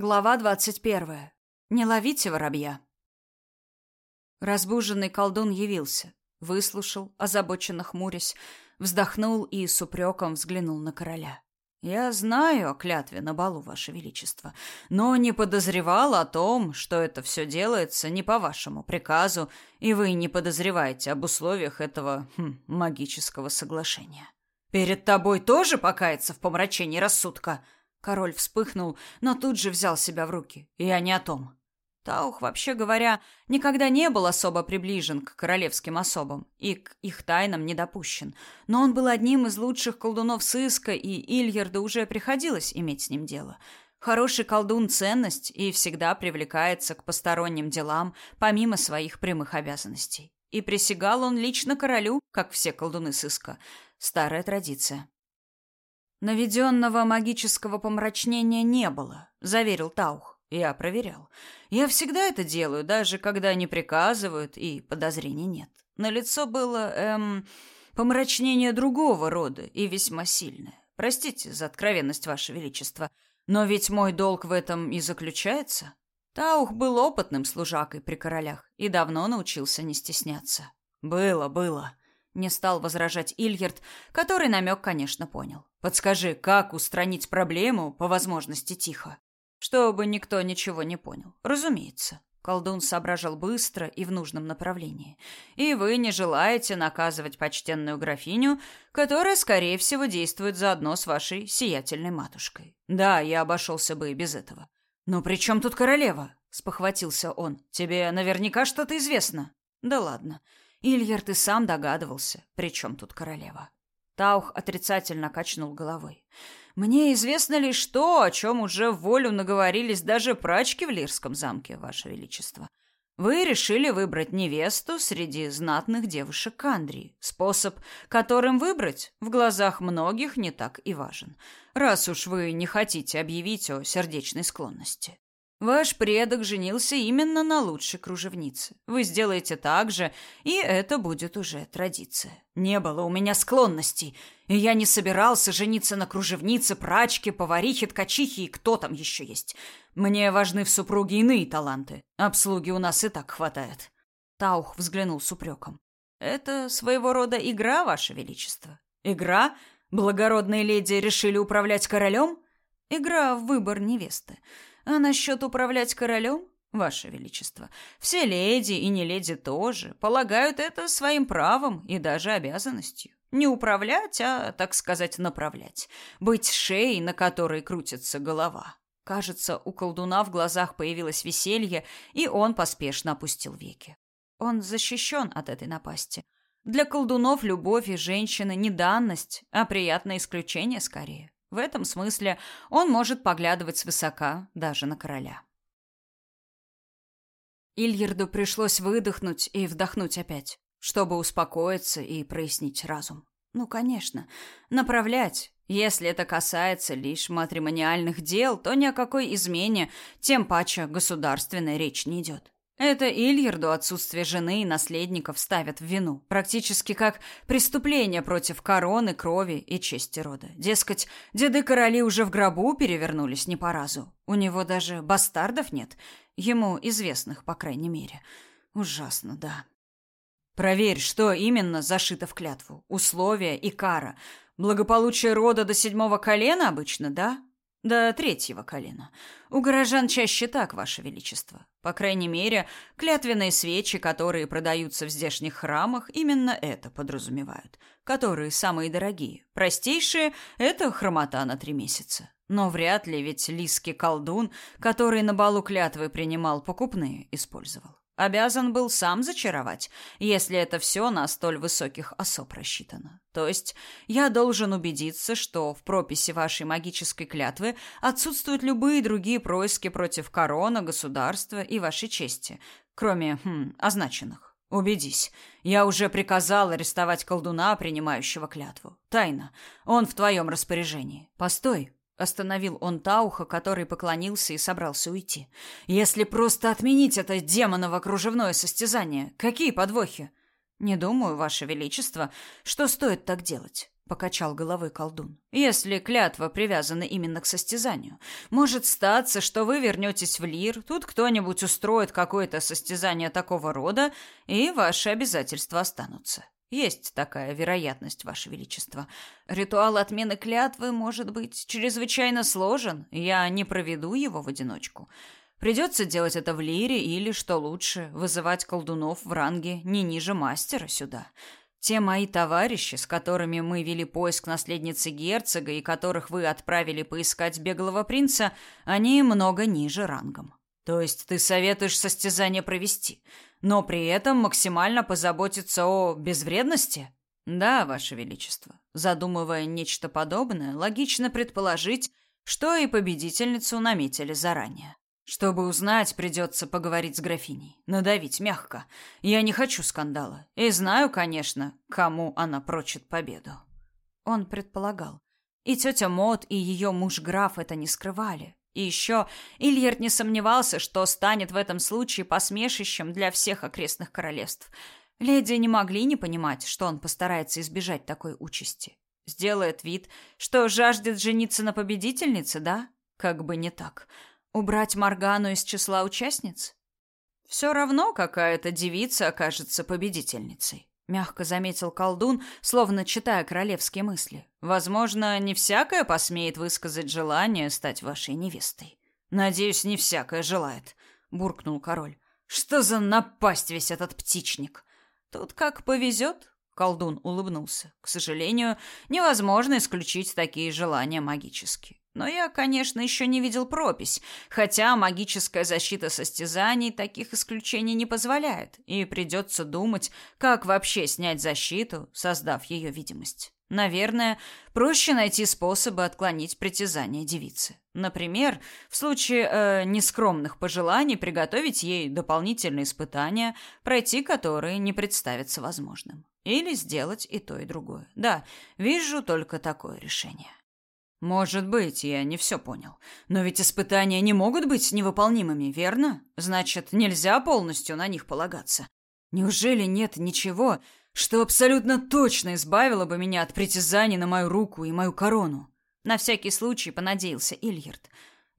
Глава двадцать первая. Не ловите воробья. Разбуженный колдун явился, выслушал, озабоченно хмурясь, вздохнул и с упреком взглянул на короля. «Я знаю о клятве на балу, ваше величество, но не подозревал о том, что это все делается не по вашему приказу, и вы не подозреваете об условиях этого хм, магического соглашения. Перед тобой тоже покаяться в помрачении рассудка?» Король вспыхнул, но тут же взял себя в руки. Я не о том. Таух, вообще говоря, никогда не был особо приближен к королевским особам и к их тайнам не допущен. Но он был одним из лучших колдунов сыска, и Ильярду уже приходилось иметь с ним дело. Хороший колдун – ценность и всегда привлекается к посторонним делам, помимо своих прямых обязанностей. И присягал он лично королю, как все колдуны сыска. Старая традиция. Наведенного магического помрачнения не было, заверил Таух. Я проверял. Я всегда это делаю, даже когда не приказывают и подозрений нет. На лицо было эм помрачнение другого рода и весьма сильное. Простите за откровенность, ваше величество, но ведь мой долг в этом и заключается. Таух был опытным служакой при королях и давно научился не стесняться. Было, было. Не стал возражать Ильярд, который намек, конечно, понял. Подскажи, как устранить проблему, по возможности тихо? Чтобы никто ничего не понял. Разумеется. Колдун соображал быстро и в нужном направлении. И вы не желаете наказывать почтенную графиню, которая, скорее всего, действует заодно с вашей сиятельной матушкой. Да, я обошелся бы и без этого. Но при чем тут королева? Спохватился он. Тебе наверняка что-то известно. Да ладно. Ильярд и сам догадывался, при чем тут королева. Таух отрицательно качнул головой. «Мне известно лишь то, о чем уже в волю наговорились даже прачки в Лирском замке, Ваше Величество. Вы решили выбрать невесту среди знатных девушек Кандрии. Способ, которым выбрать, в глазах многих не так и важен, раз уж вы не хотите объявить о сердечной склонности. Ваш предок женился именно на лучшей кружевнице. Вы сделаете так же, и это будет уже традиция. Не было у меня склонностей, и я не собирался жениться на кружевнице, прачке, поварихе, ткачихе и кто там еще есть. Мне важны в супруге иные таланты. Обслуги у нас и так хватает. Таух взглянул с упреком. Это своего рода игра, ваше величество. Игра? Благородные леди решили управлять королем? Игра в выбор невесты. А насчет управлять королем, ваше величество, все леди и не леди тоже полагают это своим правом и даже обязанностью. Не управлять, а, так сказать, направлять. Быть шеей, на которой крутится голова. Кажется, у колдуна в глазах появилось веселье, и он поспешно опустил веки. Он защищен от этой напасти. Для колдунов любовь и женщины не данность, а приятное исключение скорее. В этом смысле он может поглядывать свысока даже на короля. Ильярду пришлось выдохнуть и вдохнуть опять, чтобы успокоиться и прояснить разум. Ну, конечно, направлять. Если это касается лишь матримониальных дел, то ни о какой измене, тем паче государственной речь не идет. Это Ильярду отсутствие жены и наследников ставят в вину, практически как преступление против короны, крови и чести рода. Дескать, деды-короли уже в гробу перевернулись не по разу. У него даже бастардов нет, ему известных, по крайней мере. Ужасно, да. Проверь, что именно зашито в клятву. Условия и кара. Благополучие рода до седьмого колена обычно, да? До третьего колена. У горожан чаще так, ваше величество. По крайней мере, клятвенные свечи, которые продаются в здешних храмах, именно это подразумевают. Которые самые дорогие. Простейшие это хромота на три месяца. Но вряд ли ведь лиский колдун, который на балу клятвы принимал покупные, использовал. Обязан был сам зачаровать, если это все на столь высоких особ рассчитано. То есть я должен убедиться, что в прописи вашей магической клятвы отсутствуют любые другие происки против корона, государства и вашей чести, кроме, хм, означенных. Убедись. Я уже приказал арестовать колдуна, принимающего клятву. Тайна. Он в твоем распоряжении. Постой, Остановил он Тауха, который поклонился и собрался уйти. «Если просто отменить это демоново кружевное состязание, какие подвохи?» «Не думаю, Ваше Величество, что стоит так делать. покачал головой колдун. Если клятва привязана именно к состязанию, может статься, что вы вернетесь в Лир, тут кто-нибудь устроит какое-то состязание такого рода, и ваши обязательства останутся. Есть такая вероятность, ваше величество. Ритуал отмены клятвы может быть чрезвычайно сложен. Я не проведу его в одиночку. Придется делать это в Лире или, что лучше, вызывать колдунов в ранге не ниже мастера сюда. Те мои товарищи, с которыми мы вели поиск наследницы герцога и которых вы отправили поискать беглого принца, они много ниже рангом. То есть ты советуешь состязание провести, но при этом максимально позаботиться о безвредности? Да, ваше величество. Задумывая нечто подобное, логично предположить, что и победительницу наметили заранее. Чтобы узнать, придется поговорить с графиней. Надавить мягко. Я не хочу скандала. И знаю, конечно, кому она прочит победу. Он предполагал. И тетя Мот, и ее муж-граф это не скрывали. И еще Ильярд не сомневался, что станет в этом случае посмешищем для всех окрестных королевств. Леди не могли не понимать, что он постарается избежать такой участи. Сделает вид, что жаждет жениться на победительнице, да? Как бы не так. Убрать Маргану из числа участниц? Все равно какая-то девица окажется победительницей. Мягко заметил колдун, словно читая королевские мысли. Возможно, не всякая посмеет высказать желание стать вашей невестой. Надеюсь, не всякая желает, буркнул король. Что за напасть весь этот птичник? Тут как повезет, колдун улыбнулся. К сожалению, невозможно исключить такие желания магически. Но я, конечно, еще не видел пропись, хотя магическая защита состязаний таких исключений не позволяет, и придется думать, как вообще снять защиту, создав ее видимость. Наверное, проще найти способы отклонить притязания девицы. Например, в случае э, нескромных пожеланий приготовить ей дополнительные испытания, пройти которые не представится возможным. Или сделать и то, и другое. Да, вижу только такое решение. Может быть, я не все понял. Но ведь испытания не могут быть невыполнимыми, верно? Значит, нельзя полностью на них полагаться. Неужели нет ничего, что абсолютно точно избавило бы меня от притязаний на мою руку и мою корону? На всякий случай понадеялся Ильярд.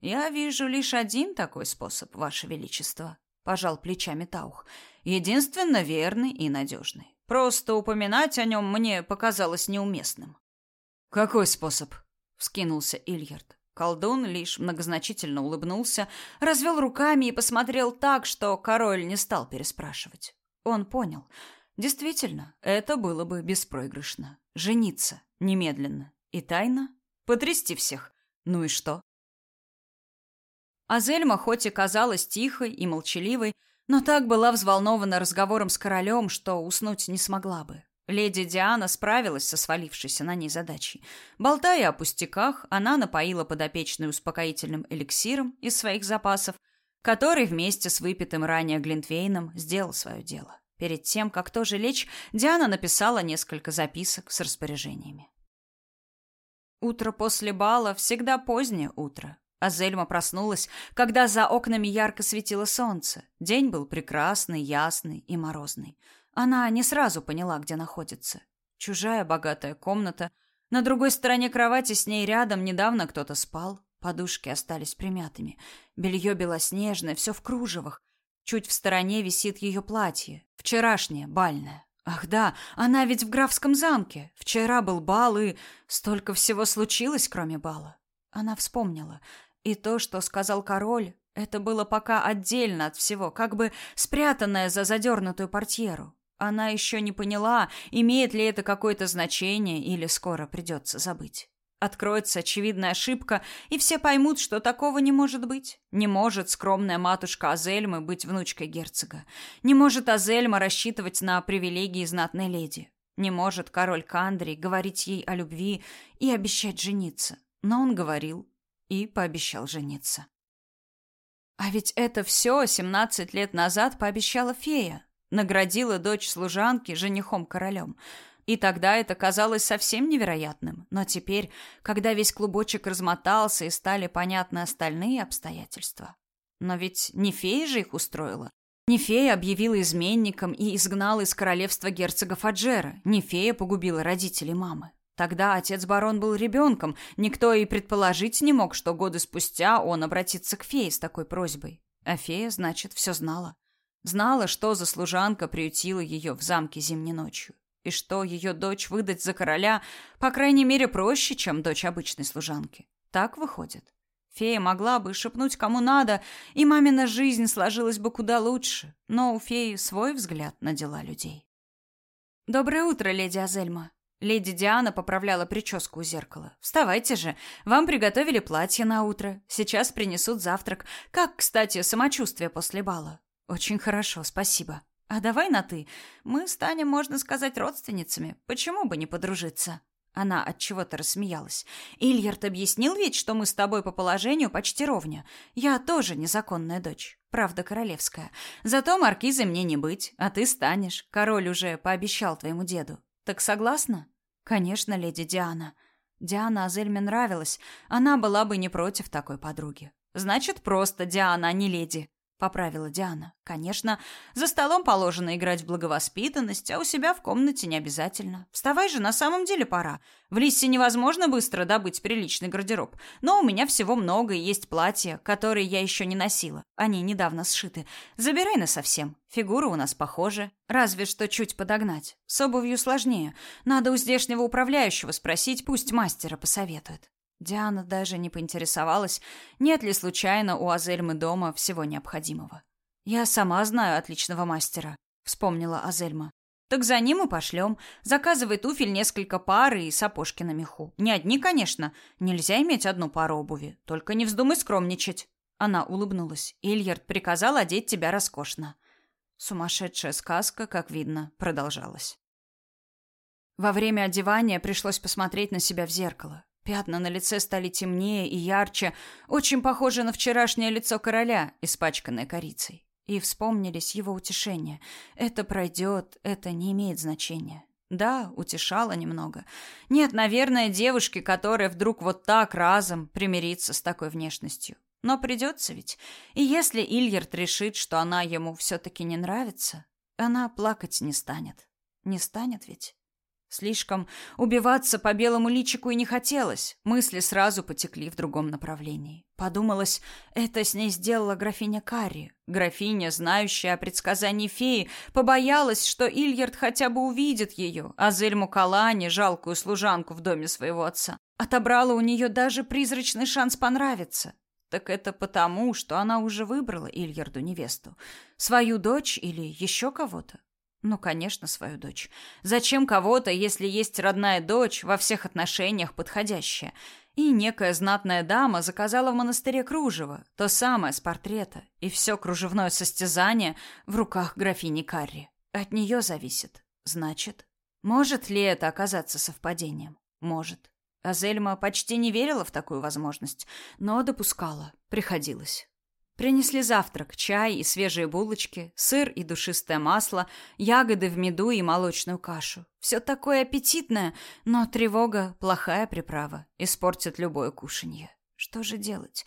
Я вижу лишь один такой способ, ваше величество, пожал плечами Таух. Единственно верный и надежный. Просто упоминать о нем мне показалось неуместным. Какой способ? Вскинулся Ильярд. Колдун лишь многозначительно улыбнулся, развел руками и посмотрел так, что король не стал переспрашивать. Он понял. Действительно, это было бы беспроигрышно. Жениться немедленно и тайно потрясти всех. Ну и что? Азельма хоть и казалась тихой и молчаливой, но так была взволнована разговором с королем, что уснуть не смогла бы. Леди Диана справилась со свалившейся на ней задачей. Болтая о пустяках, она напоила подопечную успокоительным эликсиром из своих запасов, который вместе с выпитым ранее Глинтвейном сделал свое дело. Перед тем, как тоже лечь, Диана написала несколько записок с распоряжениями. Утро после бала всегда позднее утро. Азельма проснулась, когда за окнами ярко светило солнце. День был прекрасный, ясный и морозный. Она не сразу поняла, где находится. Чужая богатая комната. На другой стороне кровати с ней рядом недавно кто-то спал. Подушки остались примятыми. Белье белоснежное, все в кружевах. Чуть в стороне висит ее платье. Вчерашнее, бальное. Ах да, она ведь в графском замке. Вчера был бал, и столько всего случилось, кроме бала. Она вспомнила. И то, что сказал король, это было пока отдельно от всего, как бы спрятанное за задернутую портьеру. Она еще не поняла, имеет ли это какое-то значение или скоро придется забыть. Откроется очевидная ошибка, и все поймут, что такого не может быть. Не может скромная матушка Азельмы быть внучкой герцога. Не может Азельма рассчитывать на привилегии знатной леди. Не может король Кандрий говорить ей о любви и обещать жениться. Но он говорил и пообещал жениться. А ведь это все семнадцать лет назад пообещала фея, Наградила дочь служанки женихом-королем. И тогда это казалось совсем невероятным. Но теперь, когда весь клубочек размотался и стали понятны остальные обстоятельства. Но ведь не фея же их устроила. Не фея объявила изменником и изгнала из королевства герцога Фаджера. Не фея погубила родителей мамы. Тогда отец-барон был ребенком, никто и предположить не мог, что годы спустя он обратится к фее с такой просьбой. А фея, значит, все знала. Знала, что за служанка приютила ее в замке зимней ночью, и что ее дочь выдать за короля, по крайней мере, проще, чем дочь обычной служанки. Так выходит. Фея могла бы шепнуть кому надо, и мамина жизнь сложилась бы куда лучше, но у феи свой взгляд на дела людей. «Доброе утро, леди Азельма», Леди Диана поправляла прическу у зеркала. «Вставайте же. Вам приготовили платье на утро. Сейчас принесут завтрак. Как, кстати, самочувствие после бала?» «Очень хорошо, спасибо. А давай на «ты». Мы станем, можно сказать, родственницами. Почему бы не подружиться?» Она от чего-то рассмеялась. Ильярд объяснил ведь, что мы с тобой по положению почти ровня. Я тоже незаконная дочь, правда королевская. Зато маркизой мне не быть, а ты станешь. Король уже пообещал твоему деду. Так согласна? Конечно, леди Диана. Диана Азельме нравилась. Она была бы не против такой подруги. Значит, просто Диана, а не леди поправила Диана. Конечно, за столом положено играть в благовоспитанность, а у себя в комнате не обязательно. Вставай же, на самом деле пора. В Лиссе невозможно быстро добыть приличный гардероб, но у меня всего много и есть платья, которые я еще не носила. Они недавно сшиты. Забирай на совсем. Фигура у нас похожа, разве что чуть подогнать. С обувью сложнее. Надо у здешнего управляющего спросить, пусть мастера посоветует. Диана даже не поинтересовалась, нет ли случайно у Азельмы дома всего необходимого. «Я сама знаю отличного мастера», — вспомнила Азельма. «Так за ним и пошлем. Заказывай туфель несколько пар и сапожки на меху. Не одни, конечно. Нельзя иметь одну пару обуви. Только не вздумай скромничать». Она улыбнулась. Ильярд приказал одеть тебя роскошно. Сумасшедшая сказка, как видно, продолжалась. Во время одевания пришлось посмотреть на себя в зеркало. Пятна на лице стали темнее и ярче, очень похожи на вчерашнее лицо короля, испачканное корицей. И вспомнились его утешения. Это пройдет, это не имеет значения. Да, утешало немного. Нет, наверное, девушки, которая вдруг вот так разом примирится с такой внешностью. Но придется ведь. И если Ильярд решит, что она ему все-таки не нравится, она плакать не станет. Не станет ведь? Слишком убиваться по белому личику и не хотелось. Мысли сразу потекли в другом направлении. Подумалось, это с ней сделала графиня Карри. Графиня, знающая о предсказании феи, побоялась, что Ильярд хотя бы увидит ее, а Зельму Калани, жалкую служанку в доме своего отца, отобрала у нее даже призрачный шанс понравиться. Так это потому, что она уже выбрала Ильярду невесту. Свою дочь или еще кого-то? Ну, конечно, свою дочь. Зачем кого-то, если есть родная дочь, во всех отношениях подходящая? И некая знатная дама заказала в монастыре кружево, то самое с портрета, и все кружевное состязание в руках графини Карри. От нее зависит. Значит, может ли это оказаться совпадением? Может. Азельма почти не верила в такую возможность, но допускала. Приходилось. Принесли завтрак, чай и свежие булочки, сыр и душистое масло, ягоды в меду и молочную кашу. Все такое аппетитное, но тревога – плохая приправа, испортит любое кушанье. Что же делать?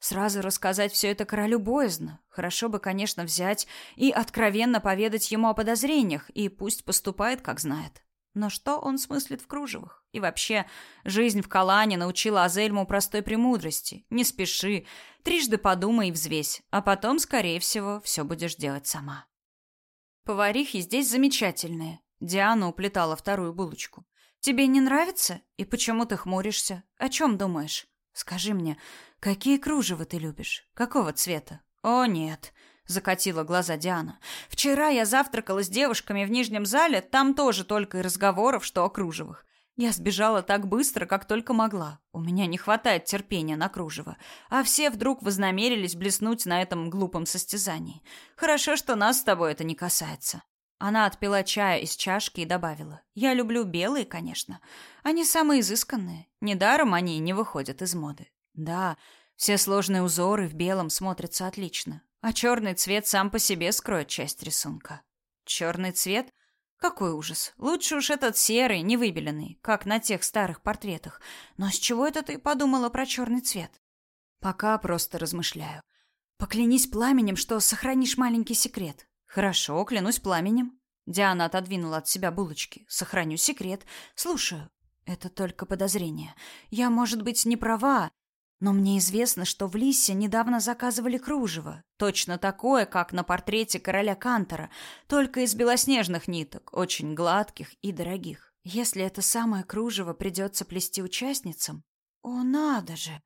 Сразу рассказать все это королю боязно. Хорошо бы, конечно, взять и откровенно поведать ему о подозрениях, и пусть поступает, как знает. Но что он смыслит в кружевах? И вообще, жизнь в Калане научила Азельму простой премудрости. Не спеши, трижды подумай и взвесь, а потом, скорее всего, все будешь делать сама. Поварихи здесь замечательные. Диана уплетала вторую булочку. Тебе не нравится? И почему ты хмуришься? О чем думаешь? Скажи мне, какие кружева ты любишь? Какого цвета? О, нет закатила глаза Диана. Вчера я завтракала с девушками в нижнем зале, там тоже только и разговоров, что о кружевах. Я сбежала так быстро, как только могла. У меня не хватает терпения на кружево, а все вдруг вознамерились блеснуть на этом глупом состязании. Хорошо, что нас с тобой это не касается. Она отпила чая из чашки и добавила: "Я люблю белые, конечно. Они самые изысканные. Недаром они не выходят из моды. Да, все сложные узоры в белом смотрятся отлично. А черный цвет сам по себе скроет часть рисунка. Черный цвет? Какой ужас. Лучше уж этот серый, невыбеленный, как на тех старых портретах. Но с чего это ты подумала про черный цвет? Пока просто размышляю. Поклянись пламенем, что сохранишь маленький секрет. Хорошо, клянусь пламенем. Диана отодвинула от себя булочки. Сохраню секрет. Слушаю. Это только подозрение. Я, может быть, не права, но мне известно, что в Лиссе недавно заказывали кружево, точно такое, как на портрете короля Кантора, только из белоснежных ниток, очень гладких и дорогих. Если это самое кружево придется плести участницам... О, надо же!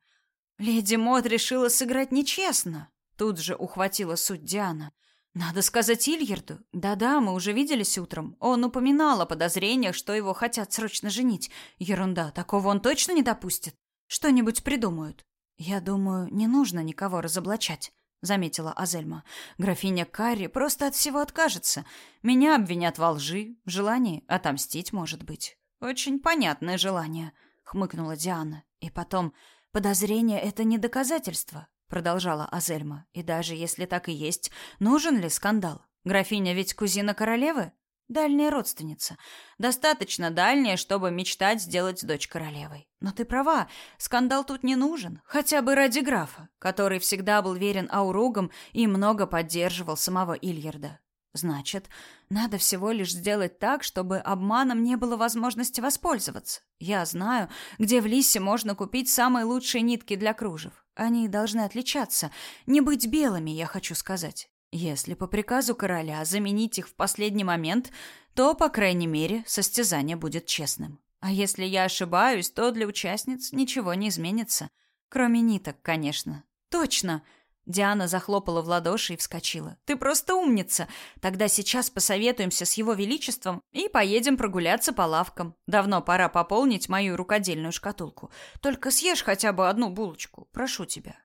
Леди Мод решила сыграть нечестно. Тут же ухватила суть Диана. Надо сказать Ильярду. Да-да, мы уже виделись утром. Он упоминал о подозрениях, что его хотят срочно женить. Ерунда, такого он точно не допустит. Что-нибудь придумают. Я думаю, не нужно никого разоблачать, заметила Азельма. Графиня Карри просто от всего откажется. Меня обвинят во лжи, в желании отомстить, может быть. Очень понятное желание, хмыкнула Диана. И потом, подозрение это не доказательство, продолжала Азельма. И даже если так и есть, нужен ли скандал? Графиня ведь кузина королевы? Дальняя родственница. Достаточно дальняя, чтобы мечтать сделать дочь королевой. Но ты права, скандал тут не нужен. Хотя бы ради графа, который всегда был верен ауругам и много поддерживал самого Ильярда. Значит, надо всего лишь сделать так, чтобы обманом не было возможности воспользоваться. Я знаю, где в Лисе можно купить самые лучшие нитки для кружев. Они должны отличаться, не быть белыми, я хочу сказать. Если по приказу короля заменить их в последний момент, то, по крайней мере, состязание будет честным. А если я ошибаюсь, то для участниц ничего не изменится. Кроме ниток, конечно. Точно! Диана захлопала в ладоши и вскочила. «Ты просто умница! Тогда сейчас посоветуемся с его величеством и поедем прогуляться по лавкам. Давно пора пополнить мою рукодельную шкатулку. Только съешь хотя бы одну булочку, прошу тебя.